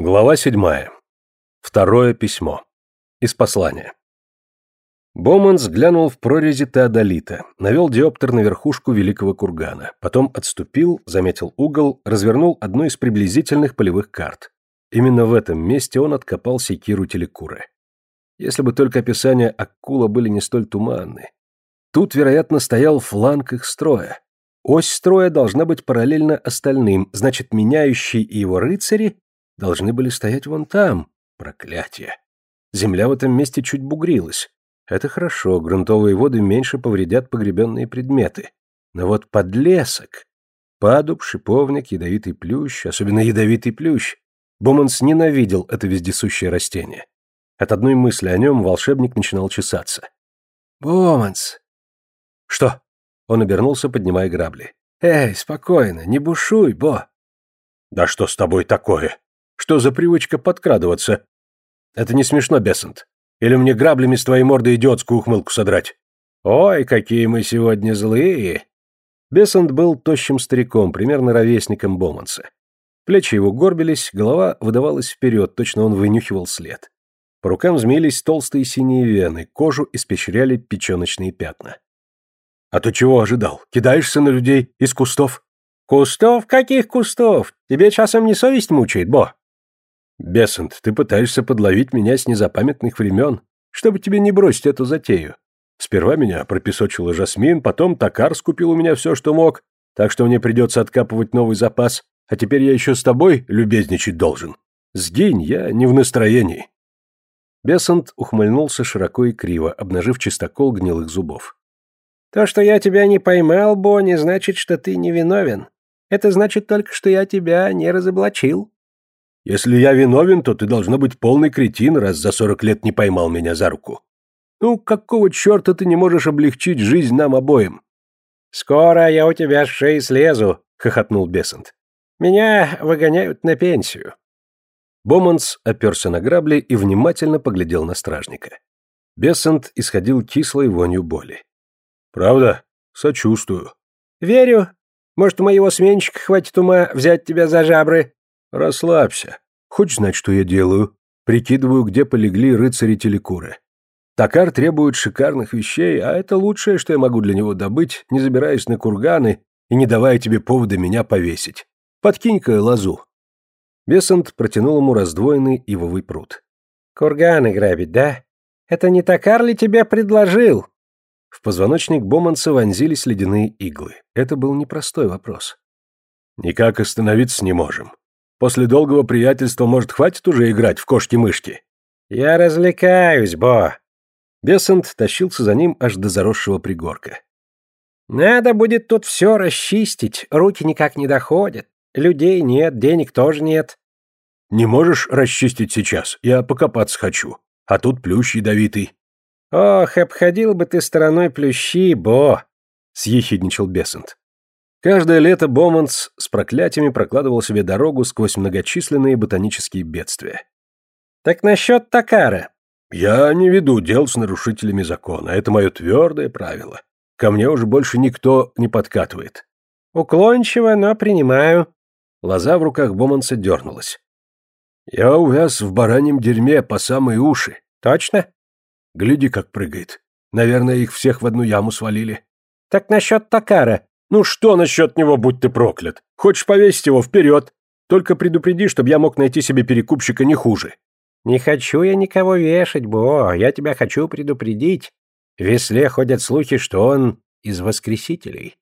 Глава седьмая. Второе письмо. Из послания. Боманс глянул в прорези теодолита, навел диоптер на верхушку великого кургана, потом отступил, заметил угол, развернул одну из приблизительных полевых карт. Именно в этом месте он откопал секиру телекуры. Если бы только описания Аккула были не столь туманны. Тут, вероятно, стоял фланг их строя. Ось строя должна быть параллельна остальным, значит, меняющий и его рыцари должны были стоять вон там. Проклятие. Земля в этом месте чуть бугрилась. Это хорошо, грунтовые воды меньше повредят погребенные предметы. Но вот подлесок... Падуб, шиповник, ядовитый плющ, особенно ядовитый плющ. Буманс ненавидел это вездесущее растение. От одной мысли о нем волшебник начинал чесаться. «Боманс!» «Что?» Он обернулся, поднимая грабли. «Эй, спокойно, не бушуй, Бо!» «Да что с тобой такое?» Что за привычка подкрадываться? Это не смешно, Бессент. Или мне граблями с твоей морды идиотскую ухмылку содрать? Ой, какие мы сегодня злые. Бессент был тощим стариком, примерно ровесником Боманса. Плечи его горбились, голова выдавалась вперед, точно он вынюхивал след. По рукам змеились толстые синие вены, кожу испещряли печеночные пятна. «А то чего ожидал? Кидаешься на людей из кустов?» «Кустов? Каких кустов? Тебе часом не совесть мучает, Бо?» «Бесент, ты пытаешься подловить меня с незапамятных времен, чтобы тебе не бросить эту затею. Сперва меня пропесочила Жасмин, потом Токар скупил у меня все, что мог, так что мне придется откапывать новый запас, а теперь я еще с тобой любезничать должен. Сгинь, я не в настроении». Бесент ухмыльнулся широко и криво, обнажив чистокол гнилых зубов. «То, что я тебя не поймал, Бо, не значит, что ты невиновен. Это значит только, что я тебя не разоблачил». Если я виновен, то ты должна быть полный кретин, раз за сорок лет не поймал меня за руку. Ну, какого черта ты не можешь облегчить жизнь нам обоим? Скоро я у тебя с шеи слезу, хохотнул Бесент. Меня выгоняют на пенсию. Боманс оперся на грабли и внимательно поглядел на стражника. Бессент исходил кислой вонью боли. «Правда? Сочувствую». «Верю. Может, у моего сменщика хватит ума взять тебя за жабры?» Расслабься. Хочешь знать, что я делаю? Прикидываю, где полегли рыцари Телекуры. Такар требует шикарных вещей, а это лучшее, что я могу для него добыть, не забираясь на курганы и не давая тебе повода меня повесить. Подкинь-ка лозу. Бесант протянул ему раздвоенный ивовый пруд. «Курганы грабить, да? Это не Такар ли тебе предложил?» В позвоночник Боманса вонзились ледяные иглы. Это был непростой вопрос. «Никак остановиться не можем. После долгого приятельства, может, хватит уже играть в кошки-мышки?» «Я развлекаюсь, Бо!» Бесент тащился за ним аж до заросшего пригорка. «Надо будет тут все расчистить, руки никак не доходят. Людей нет, денег тоже нет». «Не можешь расчистить сейчас? Я покопаться хочу. А тут плющ ядовитый». «Ох, обходил бы ты стороной плющи, Бо!» — съехидничал Бесент. Каждое лето Боманс с проклятиями прокладывал себе дорогу сквозь многочисленные ботанические бедствия. «Так насчет Такара?» «Я не веду дел с нарушителями закона, это мое твердое правило. Ко мне уже больше никто не подкатывает». «Уклончиво, но принимаю». Лоза в руках Боманса дернулась. «Я увяз в бараньем дерьме по самые уши». «Точно?» «Гляди, как прыгает. Наверное, их всех в одну яму свалили». «Так насчет Такара. «Ну что насчет него, будь ты проклят? Хочешь повесить его вперед? Только предупреди, чтобы я мог найти себе перекупщика не хуже». «Не хочу я никого вешать, Бо, я тебя хочу предупредить. В Весле ходят слухи, что он из воскресителей».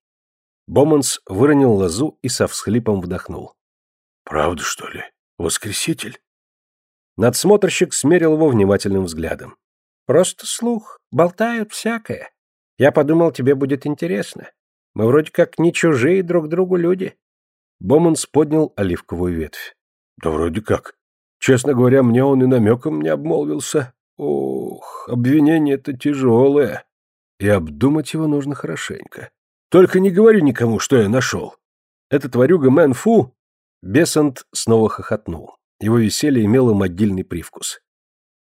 Боманс выронил лозу и со всхлипом вдохнул. «Правда, что ли? Воскреситель?» Надсмотрщик смерил его внимательным взглядом. «Просто слух. Болтают всякое. Я подумал, тебе будет интересно. Мы вроде как не чужие друг другу люди. Боманс поднял оливковую ветвь. Да вроде как. Честно говоря, мне он и намеком не обмолвился. Ох, обвинение-то тяжелое. И обдумать его нужно хорошенько. Только не говори никому, что я нашел. Этот ворюга Мэн Фу... Бесант снова хохотнул. Его веселье имело могильный привкус.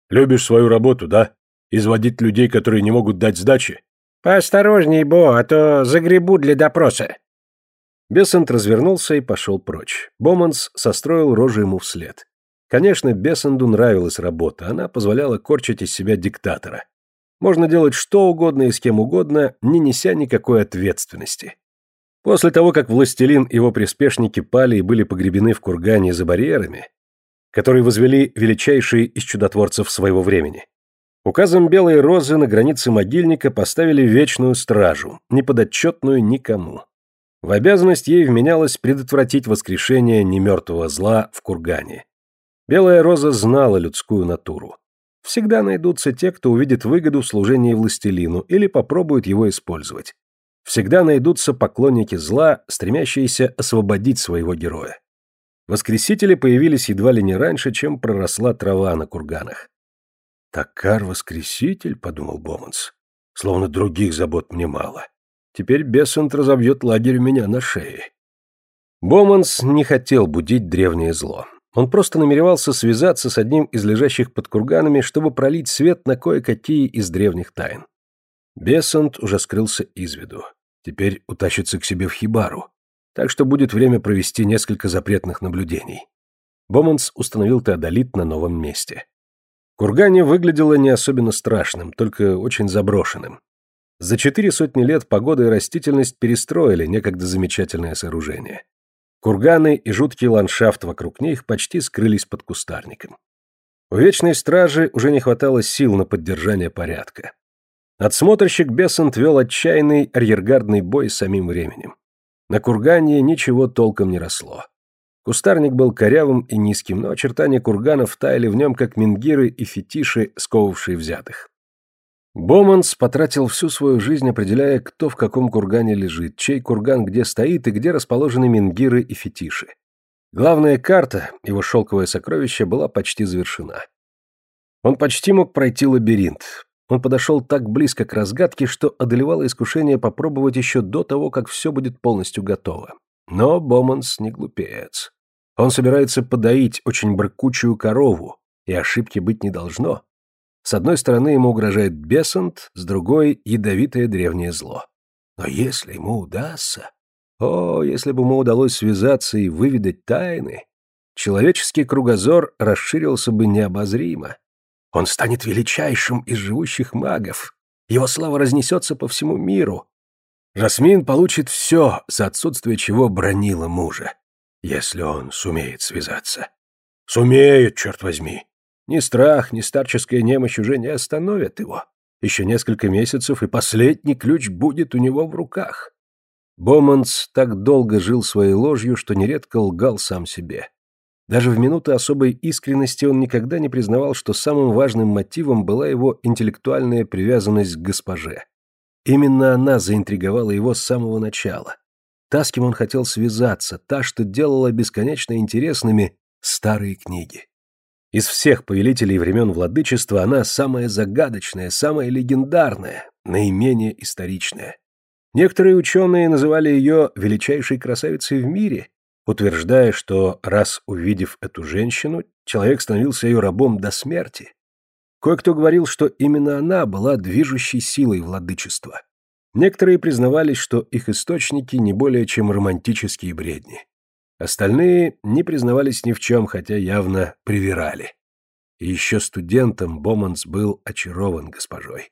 «Любишь свою работу, да? Изводить людей, которые не могут дать сдачи? «Поосторожней, Бо, а то загребу для допроса». Бесент развернулся и пошел прочь. Боманс состроил рожу ему вслед. Конечно, Бессенду нравилась работа, она позволяла корчить из себя диктатора. Можно делать что угодно и с кем угодно, не неся никакой ответственности. После того, как властелин и его приспешники пали и были погребены в кургане за барьерами, которые возвели величайшие из чудотворцев своего времени, указом Белой Розы на границе могильника поставили вечную стражу, неподотчетную никому. В обязанность ей вменялось предотвратить воскрешение немертвого зла в кургане. Белая Роза знала людскую натуру. Всегда найдутся те, кто увидит выгоду в служении властелину или попробует его использовать. Всегда найдутся поклонники зла, стремящиеся освободить своего героя. Воскресители появились едва ли не раньше, чем проросла трава на курганах. «Такар-воскреситель», — подумал Боманс, — «словно других забот мне мало. Теперь Бессент разобьет лагерь у меня на шее». Боманс не хотел будить древнее зло. Он просто намеревался связаться с одним из лежащих под курганами, чтобы пролить свет на кое-какие из древних тайн. Бессент уже скрылся из виду. Теперь утащится к себе в хибару. Так что будет время провести несколько запретных наблюдений. Боманс установил теодолит на новом месте. Кургане выглядело не особенно страшным, только очень заброшенным. За четыре сотни лет погода и растительность перестроили некогда замечательное сооружение. Курганы и жуткий ландшафт вокруг них почти скрылись под кустарником. У Вечной Стражи уже не хватало сил на поддержание порядка. Надсмотрщик Бессент вел отчаянный арьергардный бой с самим временем. На кургане ничего толком не росло. Кустарник был корявым и низким, но очертания курганов таяли в нем, как мингиры и фетиши, сковывавшие взятых. Боманс потратил всю свою жизнь, определяя, кто в каком кургане лежит, чей курган где стоит и где расположены мингиры и фетиши. Главная карта, его шелковое сокровище, была почти завершена. Он почти мог пройти лабиринт. Он подошел так близко к разгадке, что одолевало искушение попробовать еще до того, как все будет полностью готово. Но Боманс не глупец. Он собирается подоить очень брыкучую корову, и ошибки быть не должно. С одной стороны ему угрожает Бесант, с другой — ядовитое древнее зло. Но если ему удастся... О, если бы ему удалось связаться и выведать тайны, человеческий кругозор расширился бы необозримо. Он станет величайшим из живущих магов. Его слава разнесется по всему миру. Жасмин получит все, за отсутствие чего бронила мужа, если он сумеет связаться. Сумеет, черт возьми. Ни страх, ни старческая немощь уже не остановят его. Еще несколько месяцев, и последний ключ будет у него в руках. Боманс так долго жил своей ложью, что нередко лгал сам себе. Даже в минуты особой искренности он никогда не признавал, что самым важным мотивом была его интеллектуальная привязанность к госпоже. Именно она заинтриговала его с самого начала. Та, с кем он хотел связаться, та, что делала бесконечно интересными старые книги. Из всех повелителей времен владычества она самая загадочная, самая легендарная, наименее историчная. Некоторые ученые называли ее величайшей красавицей в мире, утверждая, что раз увидев эту женщину, человек становился ее рабом до смерти. Кое-кто говорил, что именно она была движущей силой владычества. Некоторые признавались, что их источники не более чем романтические бредни. Остальные не признавались ни в чем, хотя явно привирали. И еще студентом Боманс был очарован госпожой.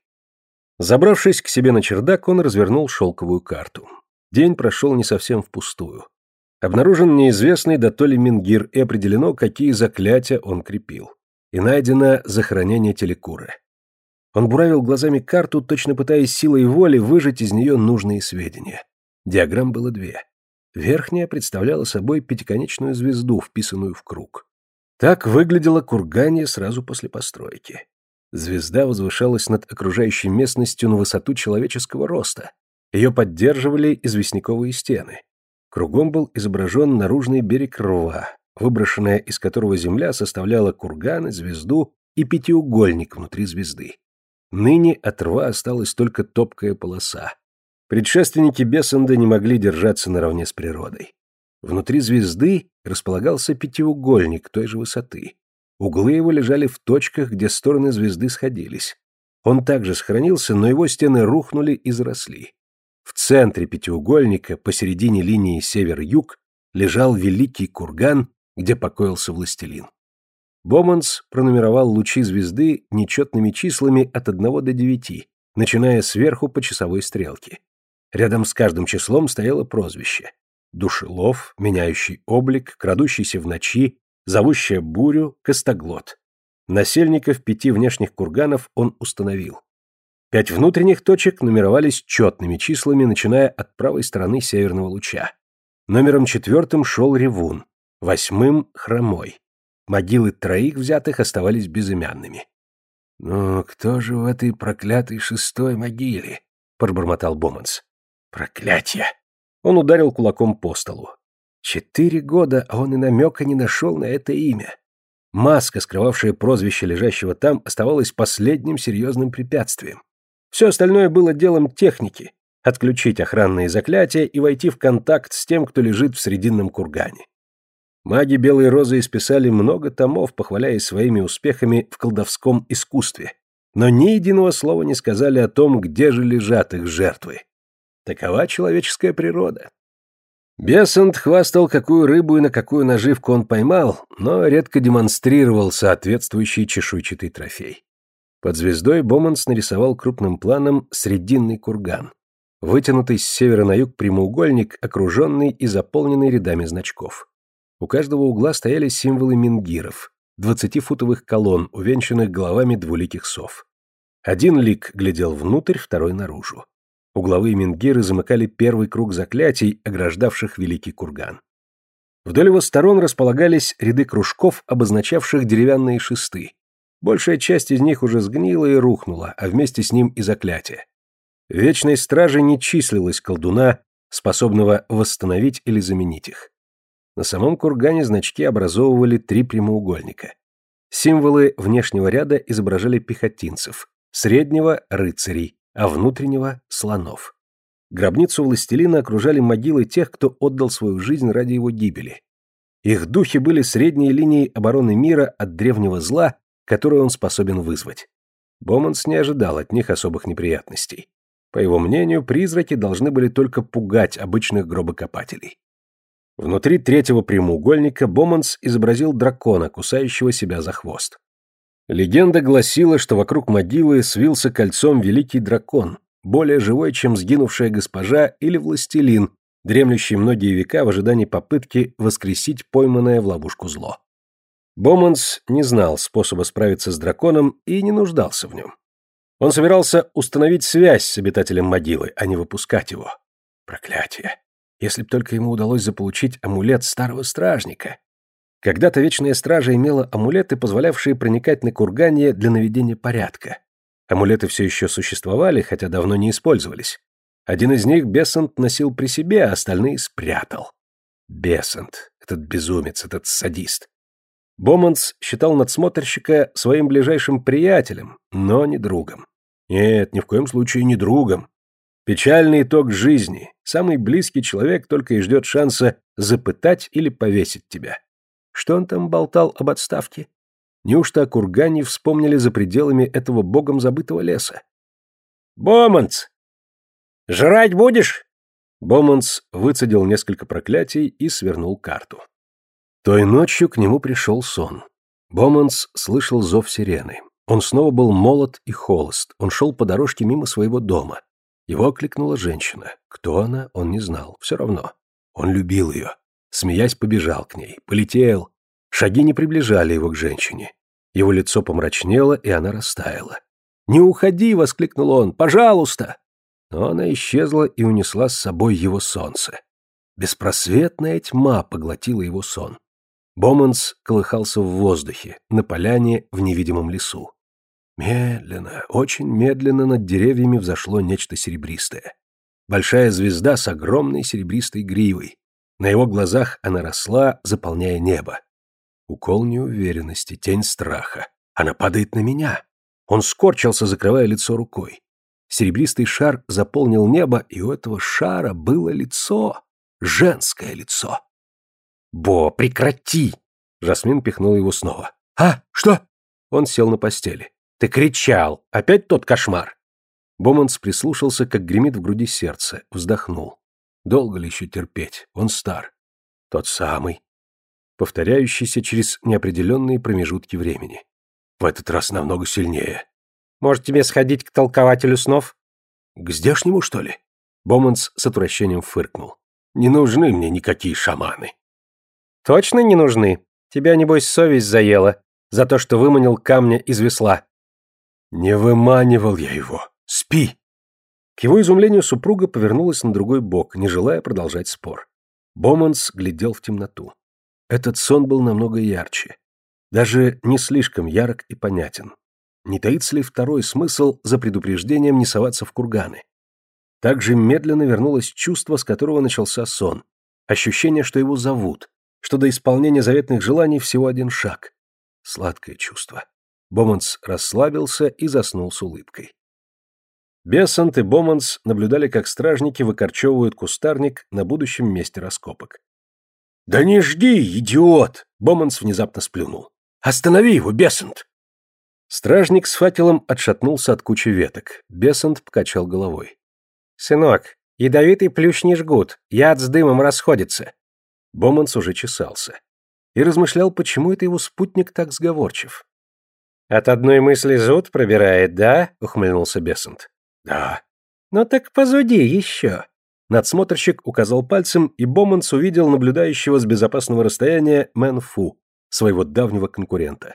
Забравшись к себе на чердак, он развернул шелковую карту. День прошел не совсем впустую. Обнаружен неизвестный да то ли Мингир и определено, какие заклятия он крепил. И найдено захоронение телекуры. Он буравил глазами карту, точно пытаясь силой воли выжать из нее нужные сведения. Диаграмм было две. Верхняя представляла собой пятиконечную звезду, вписанную в круг. Так выглядело кургане сразу после постройки. Звезда возвышалась над окружающей местностью на высоту человеческого роста. Ее поддерживали известняковые стены. Кругом был изображен наружный берег рва, выброшенная из которого земля составляла курганы, звезду и пятиугольник внутри звезды. Ныне от рва осталась только топкая полоса, Предшественники Бессенда не могли держаться наравне с природой. Внутри звезды располагался пятиугольник той же высоты. Углы его лежали в точках, где стороны звезды сходились. Он также сохранился, но его стены рухнули и заросли. В центре пятиугольника, посередине линии север-юг, лежал великий курган, где покоился властелин. Боманс пронумеровал лучи звезды нечетными числами от 1 до 9, начиная сверху по часовой стрелке. Рядом с каждым числом стояло прозвище. Душелов, меняющий облик, крадущийся в ночи, зовущая бурю, костоглот. Насельников пяти внешних курганов он установил. Пять внутренних точек нумеровались четными числами, начиная от правой стороны северного луча. Номером четвертым шел Ревун, восьмым — Хромой. Могилы троих взятых оставались безымянными. «Ну, кто же в этой проклятой шестой могиле?» — пробормотал Боманс. «Проклятье!» Он ударил кулаком по столу. Четыре года, а он и намека не нашел на это имя. Маска, скрывавшая прозвище лежащего там, оставалась последним серьезным препятствием. Все остальное было делом техники — отключить охранные заклятия и войти в контакт с тем, кто лежит в срединном кургане. Маги Белой Розы исписали много томов, похваляясь своими успехами в колдовском искусстве, но ни единого слова не сказали о том, где же лежат их жертвы. Такова человеческая природа. Бесант хвастал, какую рыбу и на какую наживку он поймал, но редко демонстрировал соответствующий чешуйчатый трофей. Под звездой Боманс нарисовал крупным планом срединный курган, вытянутый с севера на юг прямоугольник, окруженный и заполненный рядами значков. У каждого угла стояли символы мингиров, двадцатифутовых колонн, увенчанных головами двуликих сов. Один лик глядел внутрь, второй наружу. Угловые мингиры замыкали первый круг заклятий, ограждавших великий курган. Вдоль его сторон располагались ряды кружков, обозначавших деревянные шесты, Большая часть из них уже сгнила и рухнула, а вместе с ним и заклятие. В Вечной Страже не числилось колдуна, способного восстановить или заменить их. На самом кургане значки образовывали три прямоугольника. Символы внешнего ряда изображали пехотинцев, среднего – рыцарей, а внутреннего – слонов. Гробницу властелина окружали могилы тех, кто отдал свою жизнь ради его гибели. Их духи были средней линией обороны мира от древнего зла которую он способен вызвать. Боманс не ожидал от них особых неприятностей. По его мнению, призраки должны были только пугать обычных гробокопателей. Внутри третьего прямоугольника Боманс изобразил дракона, кусающего себя за хвост. Легенда гласила, что вокруг могилы свился кольцом великий дракон, более живой, чем сгинувшая госпожа или властелин, дремлющий многие века в ожидании попытки воскресить пойманное в ловушку зло. Боманс не знал способа справиться с драконом и не нуждался в нем. Он собирался установить связь с обитателем могилы, а не выпускать его. Проклятие. Если б только ему удалось заполучить амулет старого стражника. Когда-то Вечная Стража имела амулеты, позволявшие проникать на кургане для наведения порядка. Амулеты все еще существовали, хотя давно не использовались. Один из них Бессент носил при себе, а остальные спрятал. Бессент, этот безумец, этот садист. Боманс считал надсмотрщика своим ближайшим приятелем, но не другом. Нет, ни в коем случае не другом. Печальный итог жизни. Самый близкий человек только и ждет шанса запытать или повесить тебя. Что он там болтал об отставке? Неужто о кургане вспомнили за пределами этого богом забытого леса? «Боманс! Жрать будешь?» Боманс выцедил несколько проклятий и свернул карту. Той ночью к нему пришел сон. Боманс слышал зов сирены. Он снова был молод и холост. Он шел по дорожке мимо своего дома. Его окликнула женщина. Кто она, он не знал. Все равно. Он любил ее. Смеясь, побежал к ней. Полетел. Шаги не приближали его к женщине. Его лицо помрачнело, и она растаяла. «Не уходи!» — воскликнул он. «Пожалуйста!» Но она исчезла и унесла с собой его солнце. Беспросветная тьма поглотила его сон. Боманс колыхался в воздухе, на поляне в невидимом лесу. Медленно, очень медленно над деревьями взошло нечто серебристое. Большая звезда с огромной серебристой гривой. На его глазах она росла, заполняя небо. Укол неуверенности, тень страха. Она падает на меня. Он скорчился, закрывая лицо рукой. Серебристый шар заполнил небо, и у этого шара было лицо. Женское лицо. «Бо, прекрати!» Жасмин пихнул его снова. «А, что?» Он сел на постели. «Ты кричал! Опять тот кошмар!» Боманс прислушался, как гремит в груди сердце, вздохнул. Долго ли еще терпеть? Он стар. Тот самый. повторяющийся через неопределенные промежутки времени. В этот раз намного сильнее. Может, тебе сходить к толкователю снов? К здешнему, что ли? Боманс с отвращением фыркнул. Не нужны мне никакие шаманы. Точно не нужны? Тебя, небось, совесть заела за то, что выманил камня из весла. Не выманивал я его. Спи. К его изумлению супруга повернулась на другой бок, не желая продолжать спор. Боманс глядел в темноту. Этот сон был намного ярче. Даже не слишком ярок и понятен. Не таится ли второй смысл за предупреждением не соваться в курганы? Также медленно вернулось чувство, с которого начался сон. Ощущение, что его зовут, что до исполнения заветных желаний всего один шаг. Сладкое чувство. Боманс расслабился и заснул с улыбкой. Бессант и Боманс наблюдали, как стражники выкорчевывают кустарник на будущем месте раскопок. «Да не жди, идиот!» — Боманс внезапно сплюнул. «Останови его, Бессант!» Стражник с факелом отшатнулся от кучи веток. Бессант покачал головой. «Сынок, ядовитый плющ не жгут, яд с дымом расходится». Боманс уже чесался. И размышлял, почему это его спутник так сговорчив. «От одной мысли зуд пробирает, да?» — ухмыльнулся Бессант. Да. Ну так позуди еще. Надсмотрщик указал пальцем, и Боманс увидел наблюдающего с безопасного расстояния Мэн Фу, своего давнего конкурента.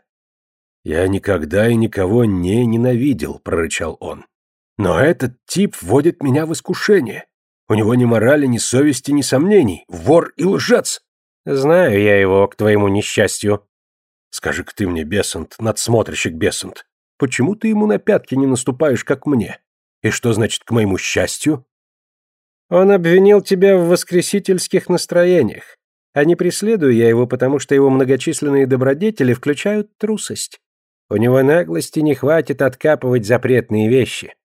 «Я никогда и никого не ненавидел», — прорычал он. «Но этот тип вводит меня в искушение. У него ни морали, ни совести, ни сомнений. Вор и лжец!» «Знаю я его, к твоему несчастью». «Скажи-ка ты мне, Бесант, надсмотрщик Бесант, почему ты ему на пятки не наступаешь, как мне? И что значит «к моему счастью»? Он обвинил тебя в воскресительских настроениях, а не преследую я его, потому что его многочисленные добродетели включают трусость. У него наглости не хватит откапывать запретные вещи.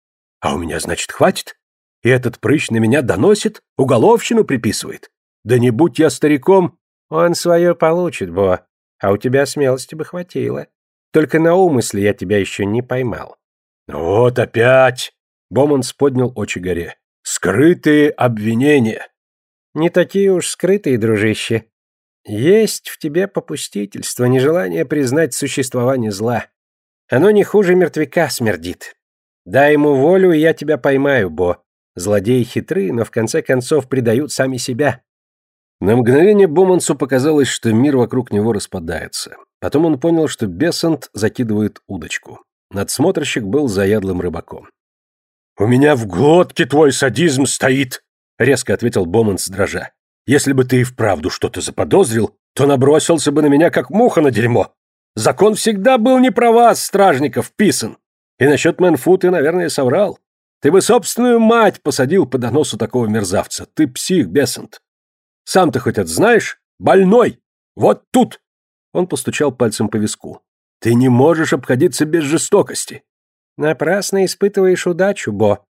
А у меня, значит, хватит? И этот прыщ на меня доносит, уголовщину приписывает? Да не будь я стариком... Он свое получит, Бо, а у тебя смелости бы хватило. Только на умысле я тебя еще не поймал. Вот опять! Боманс поднял очи горе. «Скрытые обвинения!» «Не такие уж скрытые, дружище. Есть в тебе попустительство, нежелание признать существование зла. Оно не хуже мертвяка смердит. Дай ему волю, и я тебя поймаю, Бо. Злодеи хитры, но в конце концов предают сами себя». На мгновение Бомансу показалось, что мир вокруг него распадается. Потом он понял, что Бессант закидывает удочку. Надсмотрщик был заядлым рыбаком. «У меня в глотке твой садизм стоит», — резко ответил Боманс дрожа. «Если бы ты и вправду что-то заподозрил, то набросился бы на меня, как муха на дерьмо. Закон всегда был не про вас, стражников, писан. И насчет Мэнфу ты, наверное, соврал. Ты бы собственную мать посадил по доносу такого мерзавца. Ты псих, Бессант. Сам ты хоть это знаешь? Больной! Вот тут!» Он постучал пальцем по виску. «Ты не можешь обходиться без жестокости. Напрасно испытываешь удачу, Бо.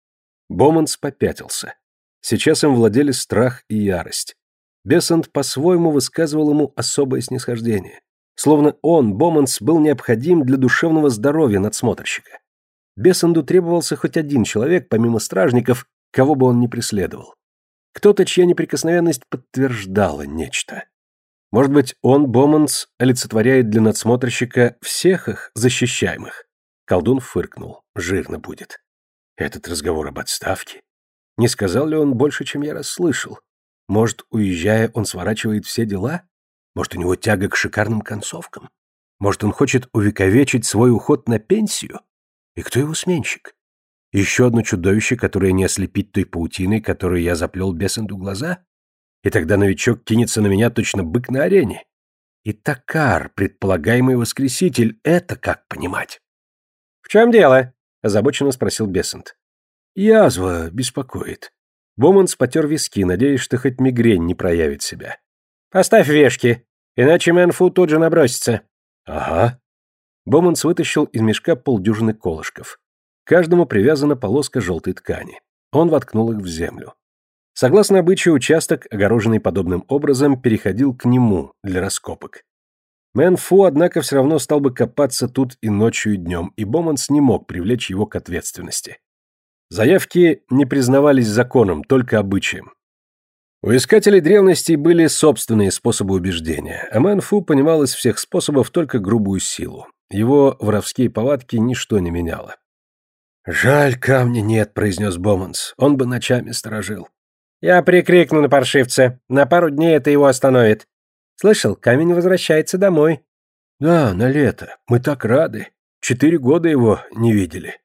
Боманс попятился. Сейчас им владели страх и ярость. Бесант по-своему высказывал ему особое снисхождение. Словно он, Боманс, был необходим для душевного здоровья надсмотрщика. Бесанду требовался хоть один человек, помимо стражников, кого бы он ни преследовал. Кто-то, чья неприкосновенность подтверждала нечто. Может быть, он, Боманс, олицетворяет для надсмотрщика всех их защищаемых. Колдун фыркнул. Жирно будет. Этот разговор об отставке. Не сказал ли он больше, чем я расслышал? Может, уезжая, он сворачивает все дела? Может, у него тяга к шикарным концовкам? Может, он хочет увековечить свой уход на пенсию? И кто его сменщик? Еще одно чудовище, которое не ослепить той паутиной, которую я заплел Бесенду глаза? И тогда новичок кинется на меня точно бык на арене. И Такар, предполагаемый воскреситель, это как понимать? чем дело?» – озабоченно спросил Бессент. «Язва беспокоит». Боманс потер виски, надеясь, что хоть мигрень не проявит себя. «Поставь вешки, иначе Мэнфу тут же набросится». «Ага». Боманс вытащил из мешка полдюжины колышков. Каждому привязана полоска желтой ткани. Он воткнул их в землю. Согласно обычаю, участок, огороженный подобным образом, переходил к нему для раскопок. Мэн Фу, однако, все равно стал бы копаться тут и ночью, и днем, и Боманс не мог привлечь его к ответственности. Заявки не признавались законом, только обычаем. У искателей древностей были собственные способы убеждения, а Мэнфу понимал из всех способов только грубую силу. Его воровские повадки ничто не меняло. «Жаль, камня нет», — произнес Боманс. «Он бы ночами сторожил». «Я прикрикну на паршивца. На пару дней это его остановит. Слышал, камень возвращается домой». «Да, на лето. Мы так рады. Четыре года его не видели».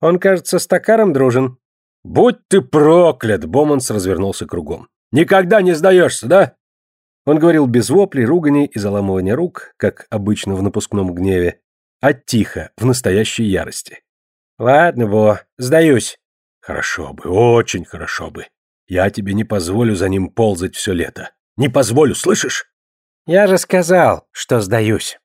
«Он, кажется, с Токаром дружен». «Будь ты проклят!» — Боманс развернулся кругом. Никогда не сдаешься, да?» Он говорил без воплей, руганий и заламывания рук, как обычно в напускном гневе, а тихо, в настоящей ярости. «Ладно, Бо, сдаюсь». «Хорошо бы, очень хорошо бы. Я тебе не позволю за ним ползать все лето. Не позволю, слышишь?» «Я же сказал, что сдаюсь».